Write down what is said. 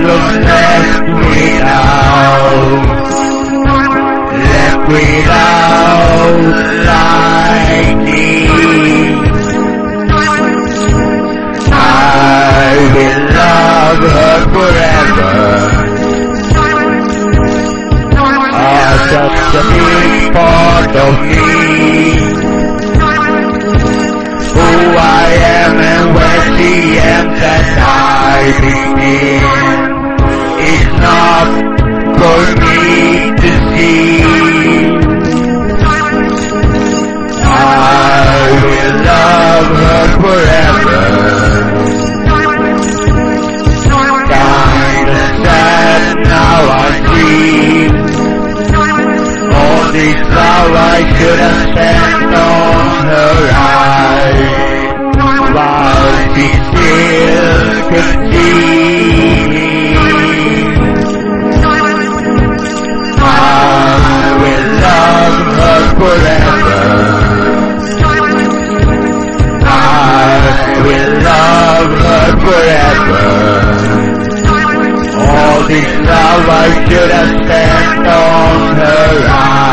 shadows let me los let me left like lightning. I will love her forever. Oh, such a big part of me. Who I am and where she am that I begin. I should have spent on her eyes. While she still could see. I will love her forever. I will love her forever. All this love I should have spent on her eyes.